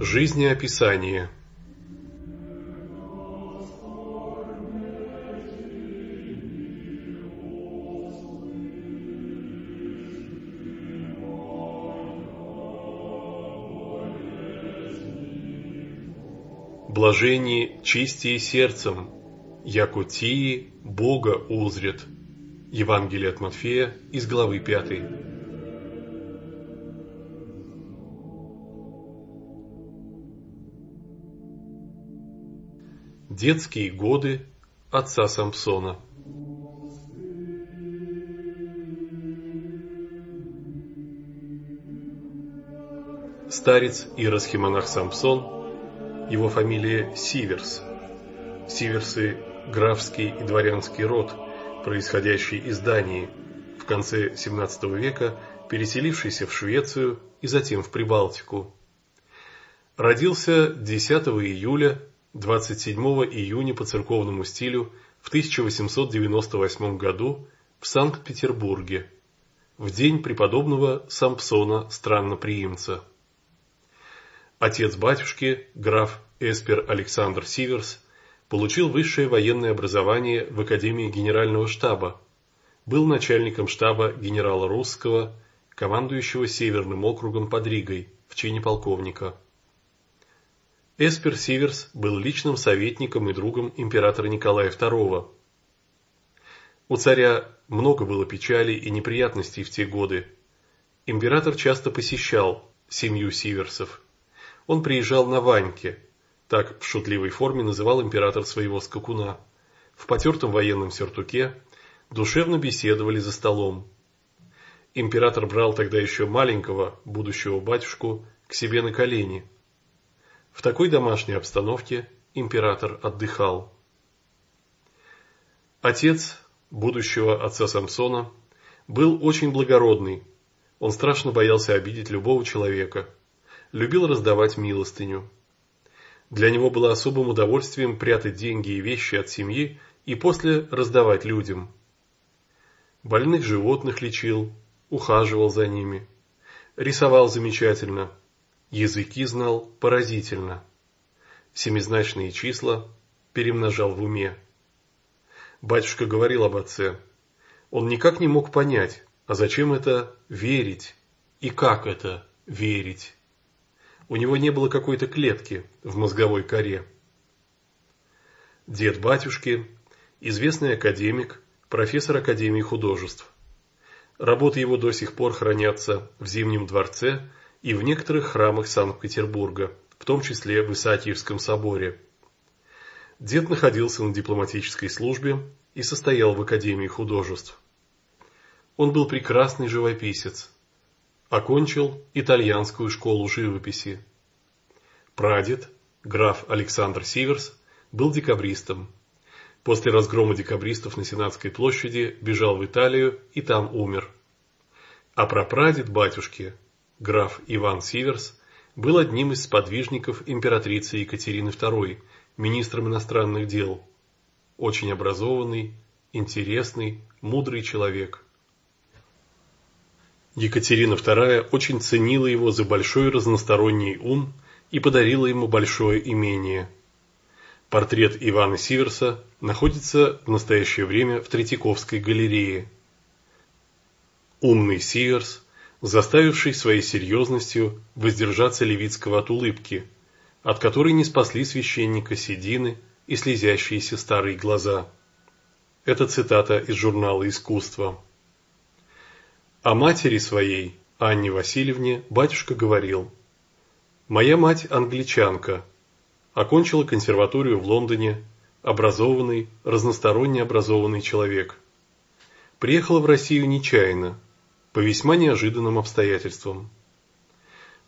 Жизнеописание Блажение чистие сердцем, якутии Бога узрят. Евангелие от Матфея из главы 5. Детские годы отца Самсона. Старец иеросхимонах Самсон, его фамилия Сиверс. Сиверсы – графский и дворянский род, происходящий из Дании, в конце XVII века переселившийся в Швецию и затем в Прибалтику. Родился 10 июля 27 июня по церковному стилю в 1898 году в Санкт-Петербурге, в день преподобного Сампсона Странноприимца. Отец батюшки, граф Эспер Александр Сиверс, получил высшее военное образование в Академии Генерального штаба, был начальником штаба генерала Русского, командующего Северным округом под Ригой в чине полковника. Эспер Сиверс был личным советником и другом императора Николая II. У царя много было печалей и неприятностей в те годы. Император часто посещал семью Сиверсов. Он приезжал на Ваньке, так в шутливой форме называл император своего скакуна. В потертом военном сюртуке душевно беседовали за столом. Император брал тогда еще маленького, будущего батюшку, к себе на колени – в такой домашней обстановке император отдыхал. Отец будущего отца Самсона был очень благородный. Он страшно боялся обидеть любого человека. Любил раздавать милостыню. Для него было особым удовольствием прятать деньги и вещи от семьи и после раздавать людям. Больных животных лечил, ухаживал за ними. Рисовал замечательно – Языки знал поразительно. Семизначные числа перемножал в уме. Батюшка говорил об отце. Он никак не мог понять, а зачем это верить и как это верить. У него не было какой-то клетки в мозговой коре. Дед батюшки, известный академик, профессор Академии художеств. Работы его до сих пор хранятся в Зимнем дворце и в некоторых храмах Санкт-Петербурга, в том числе в Исаакиевском соборе. Дед находился на дипломатической службе и состоял в Академии художеств. Он был прекрасный живописец. Окончил итальянскую школу живописи. Прадед, граф Александр Сиверс, был декабристом. После разгрома декабристов на Сенатской площади бежал в Италию и там умер. А прапрадед батюшки, граф Иван Сиверс, был одним из сподвижников императрицы Екатерины II, министром иностранных дел. Очень образованный, интересный, мудрый человек. Екатерина II очень ценила его за большой разносторонний ум и подарила ему большое имение. Портрет Ивана Сиверса находится в настоящее время в Третьяковской галерее. Умный Сиверс заставивший своей серьезностью воздержаться Левицкого от улыбки, от которой не спасли священника седины и слезящиеся старые глаза. Это цитата из журнала «Искусство». О матери своей, Анне Васильевне, батюшка говорил, «Моя мать англичанка, окончила консерваторию в Лондоне, образованный, разносторонне образованный человек. Приехала в Россию нечаянно, по весьма неожиданным обстоятельствам.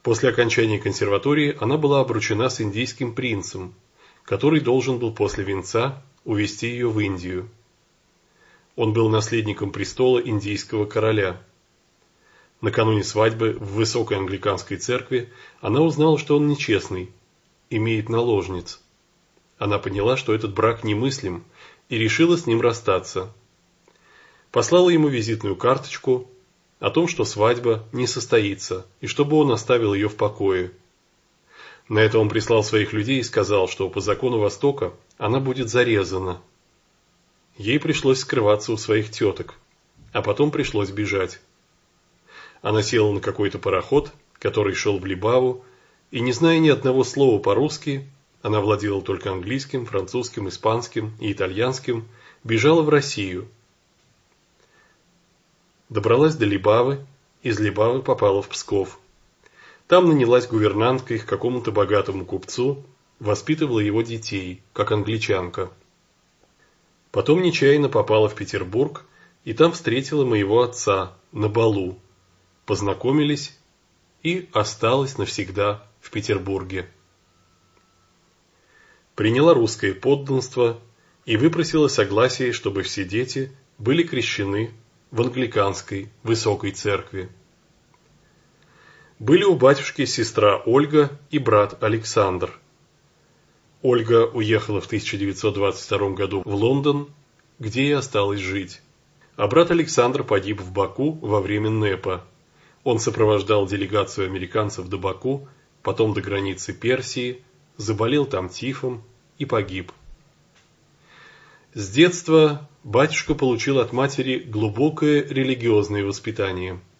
После окончания консерватории она была обручена с индийским принцем, который должен был после венца увезти ее в Индию. Он был наследником престола индийского короля. Накануне свадьбы в высокой англиканской церкви она узнала, что он нечестный, имеет наложниц. Она поняла, что этот брак немыслим, и решила с ним расстаться. Послала ему визитную карточку, о том, что свадьба не состоится, и чтобы он оставил ее в покое. На это он прислал своих людей и сказал, что по закону Востока она будет зарезана. Ей пришлось скрываться у своих теток, а потом пришлось бежать. Она села на какой-то пароход, который шел в Либаву, и не зная ни одного слова по-русски, она владела только английским, французским, испанским и итальянским, бежала в Россию. Добралась до Либавы, из Либавы попала в Псков. Там нанялась гувернанткой к какому-то богатому купцу, воспитывала его детей, как англичанка. Потом нечаянно попала в Петербург и там встретила моего отца на балу. Познакомились и осталась навсегда в Петербурге. Приняла русское подданство и выпросила согласие, чтобы все дети были крещены в англиканской высокой церкви. Были у батюшки сестра Ольга и брат Александр. Ольга уехала в 1922 году в Лондон, где и осталась жить. А брат Александр погиб в Баку во время НЭПа. Он сопровождал делегацию американцев до Баку, потом до границы Персии, заболел там тифом и погиб. С детства батюшка получил от матери глубокое религиозное воспитание –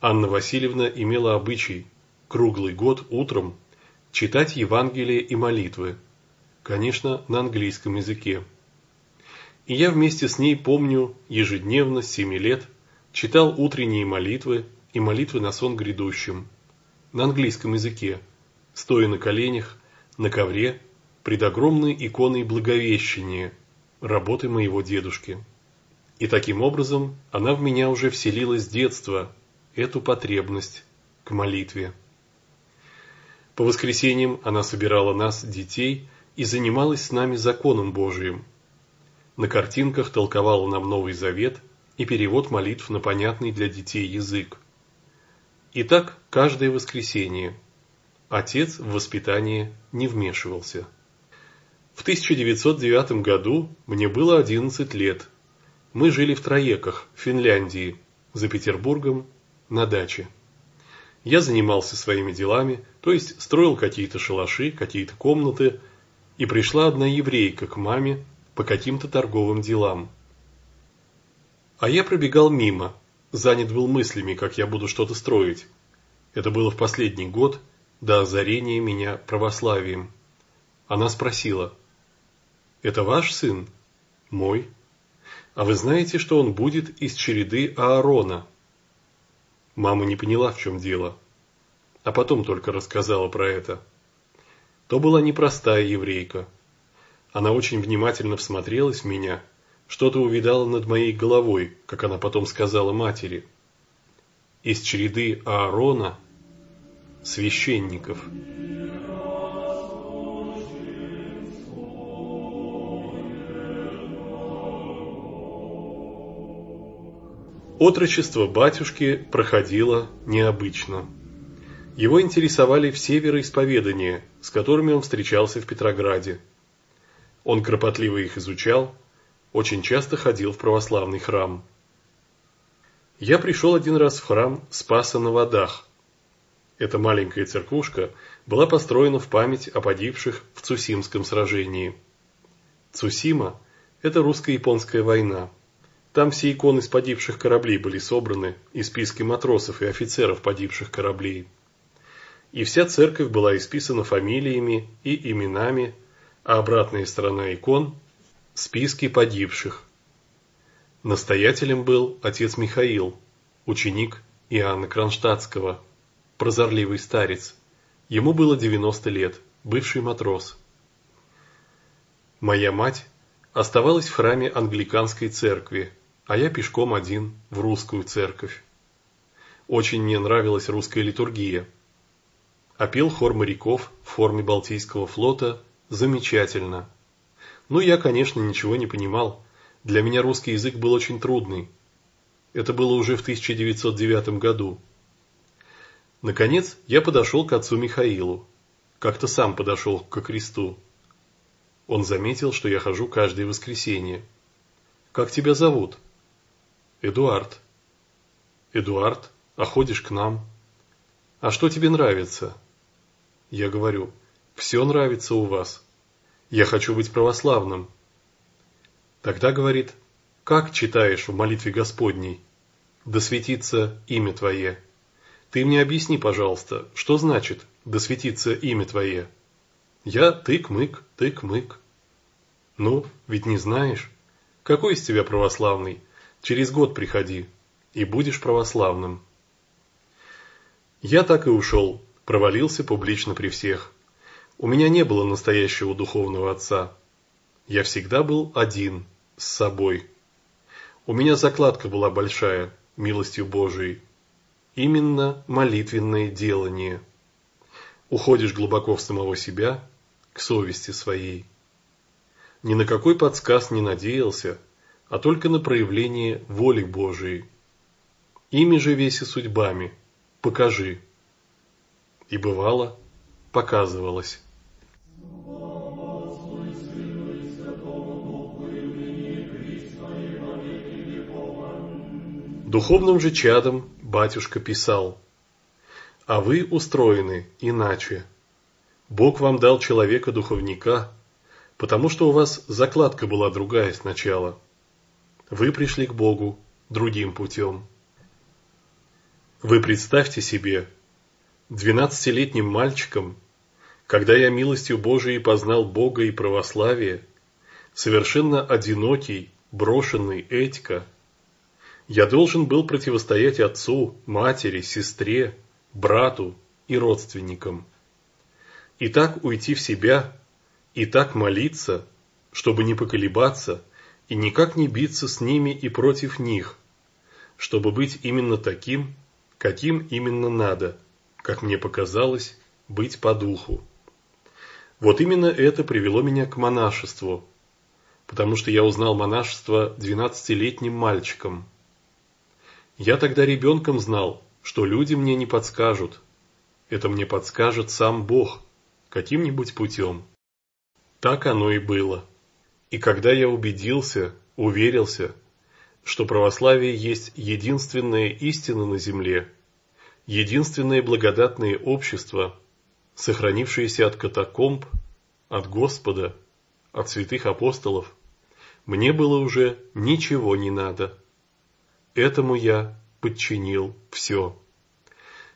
Анна Васильевна имела обычай круглый год утром читать Евангелие и молитвы, конечно, на английском языке. И я вместе с ней помню ежедневно с семи лет читал утренние молитвы и молитвы на сон грядущим на английском языке, стоя на коленях, на ковре, пред огромной иконой Благовещения, работы моего дедушки. И таким образом она в меня уже вселилась с детства, эту потребность к молитве. По воскресеньям она собирала нас, детей, и занималась с нами законом Божиим. На картинках толковала нам Новый Завет и перевод молитв на понятный для детей язык. И так каждое воскресенье. Отец в воспитание не вмешивался. В 1909 году мне было 11 лет. Мы жили в Троеках, Финляндии, за Петербургом на даче. Я занимался своими делами, то есть строил какие-то шалаши, какие-то комнаты, и пришла одна еврейка к маме по каким-то торговым делам. А я пробегал мимо, занят был мыслями, как я буду что-то строить. Это было в последний год, до озарения меня православием. Она спросила, «Это ваш сын?» «Мой». «А вы знаете, что он будет из череды Аарона?» Мама не поняла, в чем дело, а потом только рассказала про это. То была непростая еврейка. Она очень внимательно всмотрелась в меня, что-то увидала над моей головой, как она потом сказала матери. Из череды Аарона священников. Отрочество батюшки проходило необычно. Его интересовали все вероисповедания, с которыми он встречался в Петрограде. Он кропотливо их изучал, очень часто ходил в православный храм. Я пришел один раз в храм Спаса на водах. Эта маленькая церквушка была построена в память о погибших в Цусимском сражении. Цусима – это русско-японская война. Там все иконы с погибших кораблей были собраны и списки матросов и офицеров погибших кораблей. И вся церковь была исписана фамилиями и именами, а обратная сторона икон – списки погибших. Настоятелем был отец Михаил, ученик Иоанна Кронштадтского, прозорливый старец. Ему было 90 лет, бывший матрос. Моя мать оставалась в храме англиканской церкви, а я пешком один в русскую церковь. Очень мне нравилась русская литургия. А пел хор моряков в форме Балтийского флота замечательно. Ну, я, конечно, ничего не понимал. Для меня русский язык был очень трудный. Это было уже в 1909 году. Наконец, я подошел к отцу Михаилу. Как-то сам подошел ко кресту. Он заметил, что я хожу каждое воскресенье. «Как тебя зовут?» Эдуард. Эдуард, а ходишь к нам? А что тебе нравится? Я говорю, все нравится у вас. Я хочу быть православным. Тогда говорит, как читаешь в молитве Господней? Да светится имя Твое. Ты мне объясни, пожалуйста, что значит «да светится имя Твое»? Я тык-мык, тык-мык. Ну, ведь не знаешь. Какой из тебя православный? Через год приходи, и будешь православным. Я так и ушел, провалился публично при всех. У меня не было настоящего духовного отца. Я всегда был один, с собой. У меня закладка была большая, милостью Божией. Именно молитвенное делание. Уходишь глубоко в самого себя, к совести своей. Ни на какой подсказ не надеялся, а только на проявление воли Божией. Ими же веси судьбами, покажи. И бывало, показывалось. Духовным же чадом батюшка писал, «А вы устроены иначе. Бог вам дал человека-духовника, потому что у вас закладка была другая сначала. Вы пришли к Богу другим путем. Вы представьте себе, двенадцатилетним мальчиком, когда я милостью Божией познал Бога и православие, совершенно одинокий, брошенный Этька – я должен был противостоять отцу, матери, сестре, брату и родственникам. И так уйти в себя, и так молиться, чтобы не поколебаться и никак не биться с ними и против них, чтобы быть именно таким, каким именно надо, как мне показалось, быть по духу. Вот именно это привело меня к монашеству, потому что я узнал монашество двенадцатилетним мальчиком – я тогда ребенком знал, что люди мне не подскажут. Это мне подскажет сам Бог, каким-нибудь путем. Так оно и было. И когда я убедился, уверился, что православие есть единственная истина на земле, единственное благодатное общество, сохранившееся от катакомб, от Господа, от святых апостолов, мне было уже ничего не надо. Этому я подчинил все.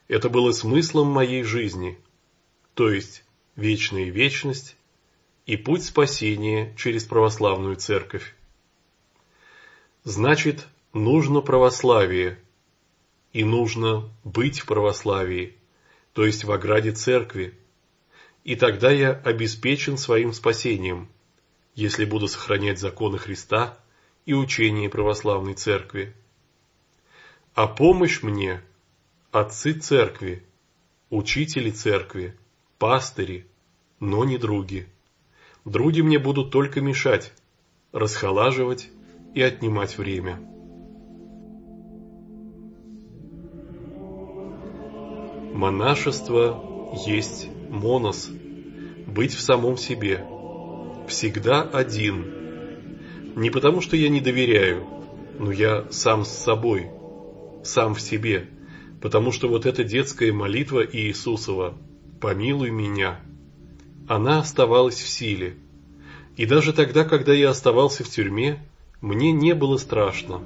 Это было смыслом моей жизни, то есть вечная вечность и путь спасения через православную церковь. Значит, нужно православие, и нужно быть в православии, то есть в ограде церкви, и тогда я обеспечен своим спасением, если буду сохранять законы Христа и учение православной церкви. А помощь мне отцы церкви, учители церкви, пастыри, но не други. Други мне будут только мешать, расхолаживать и отнимать время. Монашество есть монос, быть в самом себе, всегда один. Не потому, что я не доверяю, но я сам с собой – сам в себе, потому что вот эта детская молитва Иисусова «Помилуй меня», она оставалась в силе. И даже тогда, когда я оставался в тюрьме, мне не было страшно.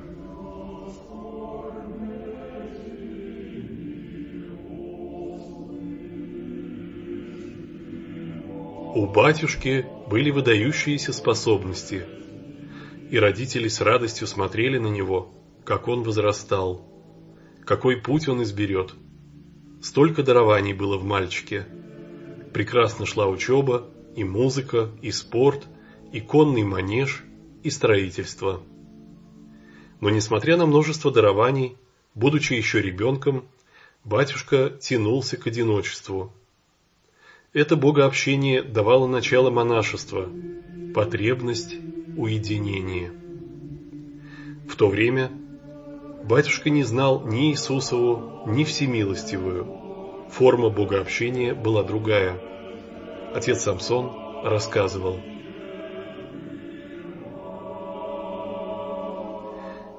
У батюшки были выдающиеся способности, и родители с радостью смотрели на него, как он возрастал какой путь он изберет. Столько дарований было в мальчике. Прекрасно шла учеба, и музыка, и спорт, и конный манеж, и строительство. Но несмотря на множество дарований, будучи еще ребенком, батюшка тянулся к одиночеству. Это богообщение давало начало монашества, потребность уединения. В то время Батюшка не знал ни Иисусову, ни Всемилостивую. Форма богообщения была другая. Отец Самсон рассказывал.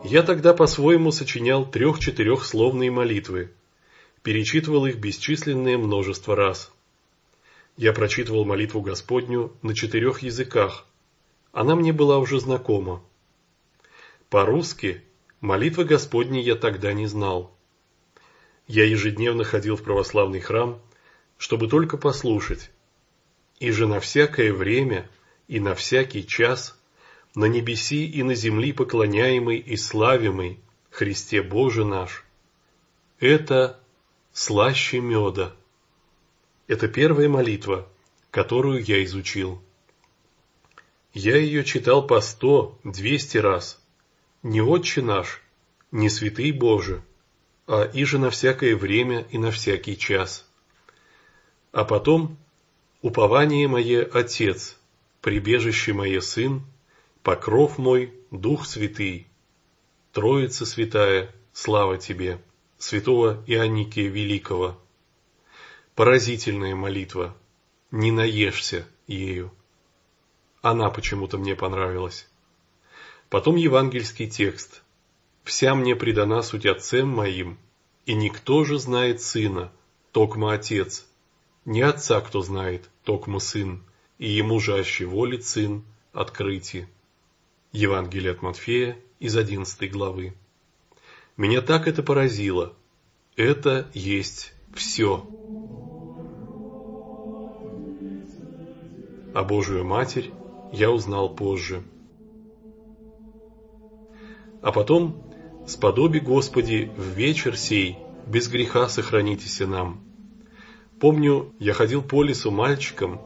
Я тогда по-своему сочинял трех-четырехсловные молитвы, перечитывал их бесчисленное множество раз. я прочитывал молитву Господню на четырех языках. Она мне была уже знакома. По-русски молитвы Господни я тогда не знал. Я ежедневно ходил в православный храм, чтобы только послушать. И же на всякое время и на всякий час на небеси и на земли поклоняемый и славимый Христе Боже наш. Это слаще меда. Это первая молитва, которую я изучил. Я ее читал по сто, двести раз. Не Отче наш, не Святый Боже, а иже на всякое время и на всякий час. А потом упование мое Отец, прибежище мое Сын, покров мой Дух Святый. Троица Святая, слава Тебе, святого Ионикия Великого. Поразительная молитва, не наешься ею. Она почему-то мне понравилась. Потом евангельский текст. «Вся мне предана суть отцем моим, и никто же знает сына, токма отец. Не отца кто знает, токма сын, и ему же аще волит сын открытие». Евангелие от Матфея из 11 главы. Меня так это поразило. Это есть все. А Божию Матерь я узнал позже. А потом, сподоби Господи, в вечер сей, без греха сохранитесь нам. Помню, я ходил по лесу мальчиком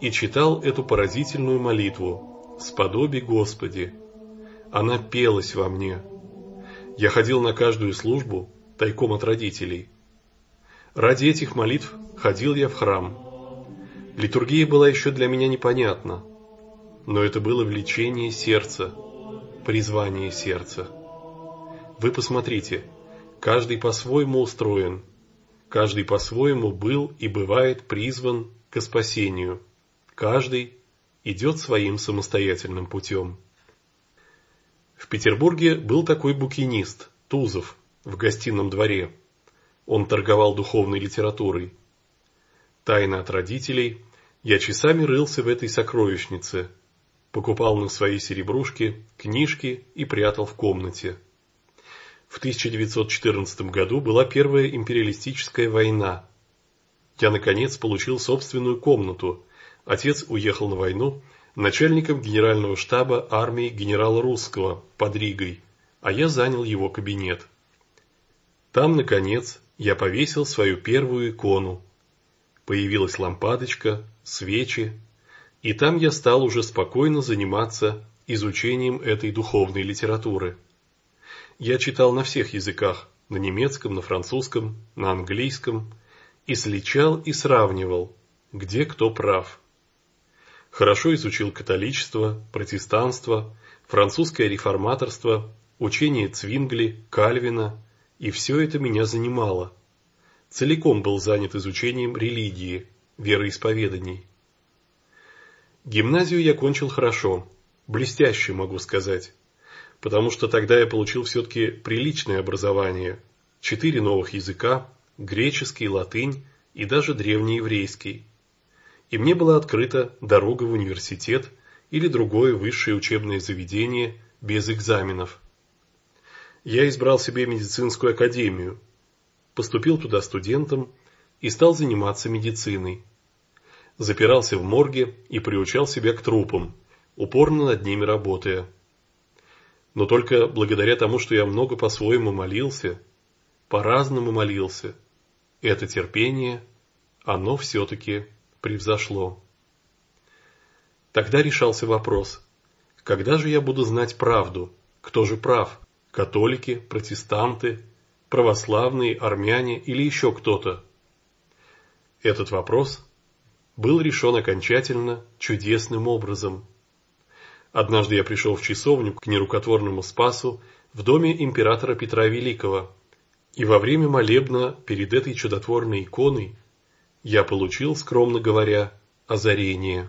и читал эту поразительную молитву «Сподоби Господи». Она пелась во мне. Я ходил на каждую службу, тайком от родителей. Ради этих молитв ходил я в храм, Литургия была еще для меня непонятна, но это было влечение сердца, призвание сердца. Вы посмотрите, каждый по-своему устроен, каждый по-своему был и бывает призван к спасению, каждый идет своим самостоятельным путем. В Петербурге был такой букинист, Тузов, в гостином дворе. Он торговал духовной литературой. Тайно от родителей я часами рылся в этой сокровищнице, покупал на свои серебрушки книжки и прятал в комнате. В 1914 году была первая империалистическая война. Я, наконец, получил собственную комнату. Отец уехал на войну начальником генерального штаба армии генерала Русского под Ригой, а я занял его кабинет. Там, наконец, я повесил свою первую икону появилась лампадочка, свечи, и там я стал уже спокойно заниматься изучением этой духовной литературы. Я читал на всех языках, на немецком, на французском, на английском, и сличал и сравнивал, где кто прав. Хорошо изучил католичество, протестанство, французское реформаторство, учение Цвингли, Кальвина, и все это меня занимало – целиком был занят изучением религии, вероисповеданий. Гимназию я кончил хорошо, блестяще могу сказать, потому что тогда я получил все-таки приличное образование, четыре новых языка, греческий, латынь и даже древнееврейский. И мне была открыта дорога в университет или другое высшее учебное заведение без экзаменов. Я избрал себе медицинскую академию, поступил туда студентом и стал заниматься медициной. Запирался в морге и приучал себя к трупам, упорно над ними работая. Но только благодаря тому, что я много по-своему молился, по-разному молился, это терпение, оно все-таки превзошло. Тогда решался вопрос, когда же я буду знать правду, кто же прав, католики, протестанты православные, армяне или еще кто-то? Этот вопрос был решен окончательно чудесным образом. Однажды я пришел в часовню к нерукотворному Спасу в доме императора Петра Великого, и во время молебна перед этой чудотворной иконой я получил, скромно говоря, озарение.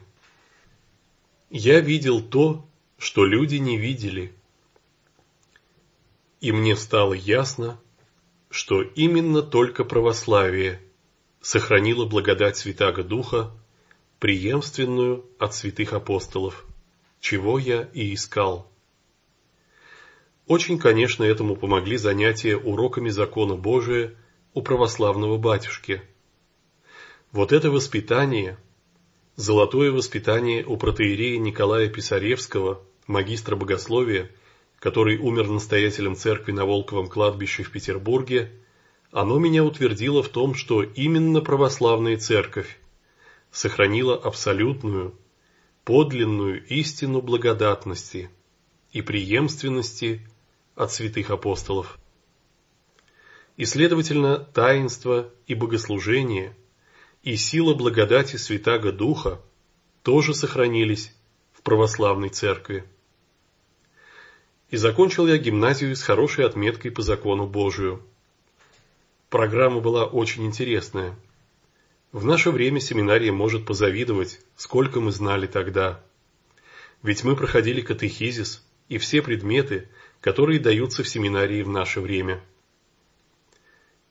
Я видел то, что люди не видели. И мне стало ясно, что именно только православие сохранило благодать Святаго Духа преемственную от святых апостолов, чего я и искал. Очень, конечно, этому помогли занятия уроками закона Божия у православного батюшки. Вот это воспитание, золотое воспитание у протеерея Николая Писаревского, магистра богословия, который умер настоятелем церкви на Волковом кладбище в Петербурге, оно меня утвердило в том, что именно православная церковь сохранила абсолютную, подлинную истину благодатности и преемственности от святых апостолов. И, следовательно, таинство и богослужение и сила благодати Святаго Духа тоже сохранились в православной церкви. И закончил я гимназию с хорошей отметкой по закону Божию. Программа была очень интересная. В наше время семинария может позавидовать, сколько мы знали тогда. Ведь мы проходили катехизис и все предметы, которые даются в семинарии в наше время.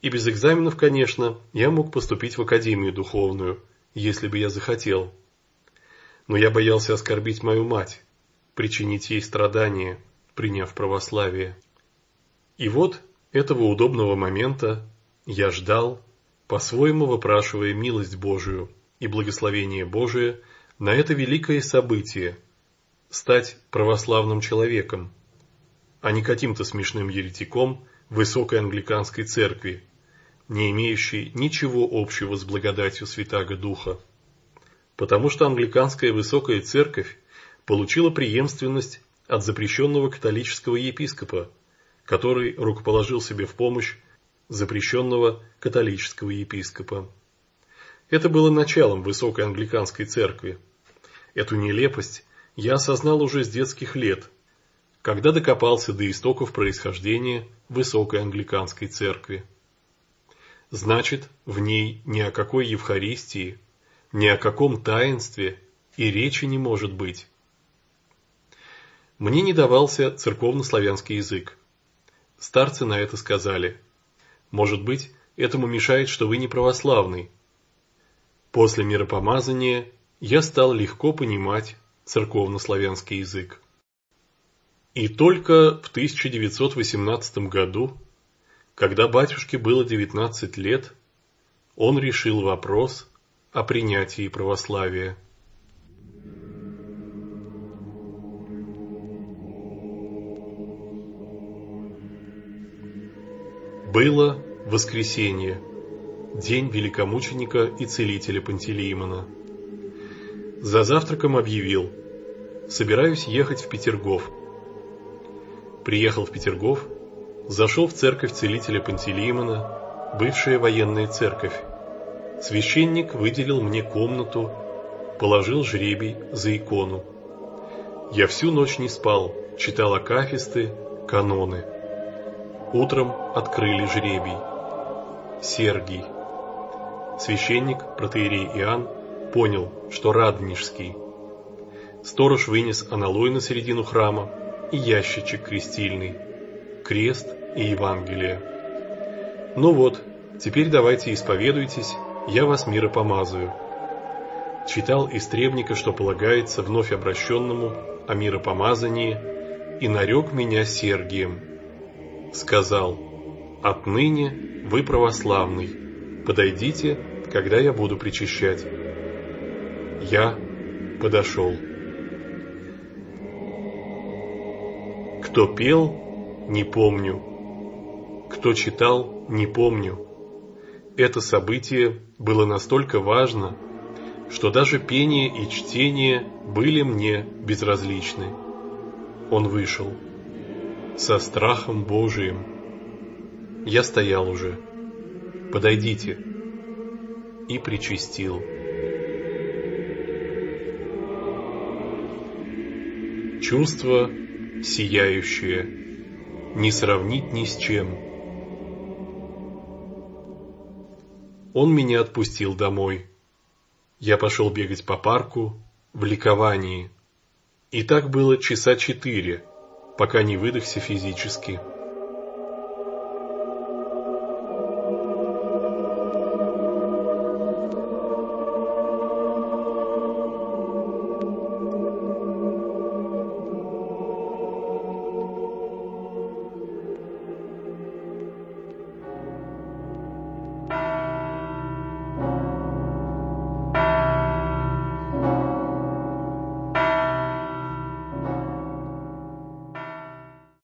И без экзаменов, конечно, я мог поступить в Академию Духовную, если бы я захотел. Но я боялся оскорбить мою мать, причинить ей страдания, приняв православие. И вот этого удобного момента я ждал, по-своему выпрашивая милость Божию и благословение Божие на это великое событие – стать православным человеком, а не каким-то смешным еретиком высокой англиканской церкви, не имеющей ничего общего с благодатью Святаго Духа. Потому что англиканская высокая церковь получила преемственность от запрещенного католического епископа, который рукоположил себе в помощь запрещенного католического епископа. Это было началом высокой англиканской церкви. Эту нелепость я осознал уже с детских лет, когда докопался до истоков происхождения высокой англиканской церкви. Значит, в ней ни о какой Евхаристии, ни о каком таинстве и речи не может быть. Мне не давался церковно-славянский язык. Старцы на это сказали. Может быть, этому мешает, что вы не православный. После миропомазания я стал легко понимать церковно-славянский язык. И только в 1918 году, когда батюшке было 19 лет, он решил вопрос о принятии православия. Было воскресенье, день великомученика и целителя Пантелеимона. За завтраком объявил, собираюсь ехать в Петергоф – приехал в Петергоф, зашел в церковь целителя Пантелеймона, бывшая военная церковь. Священник выделил мне комнату, положил жребий за икону. Я всю ночь не спал, читал акафисты, каноны. Утром открыли жребий. Сергий. Священник, протеерей Иоанн, понял, что Радонежский. Сторож вынес аналой на середину храма, и ящичек крестильный, крест и Евангелие. Ну вот, теперь давайте исповедуйтесь, я вас миропомазаю. Читал истребника, что полагается вновь обращенному о миропомазании, и нарек меня Сергием. Сказал, отныне вы православный, подойдите, когда я буду причащать. Я подошел. Кто пел, не помню. Кто читал, не помню. Это событие было настолько важно, что даже пение и чтение были мне безразличны. Он вышел. Со страхом Божиим. Я стоял уже. Подойдите. И причастил. Чувство сияющее, не сравнить ни с чем. Он меня отпустил домой. Я пошел бегать по парку в ликовании. И так было часа четыре, пока не выдохся физически.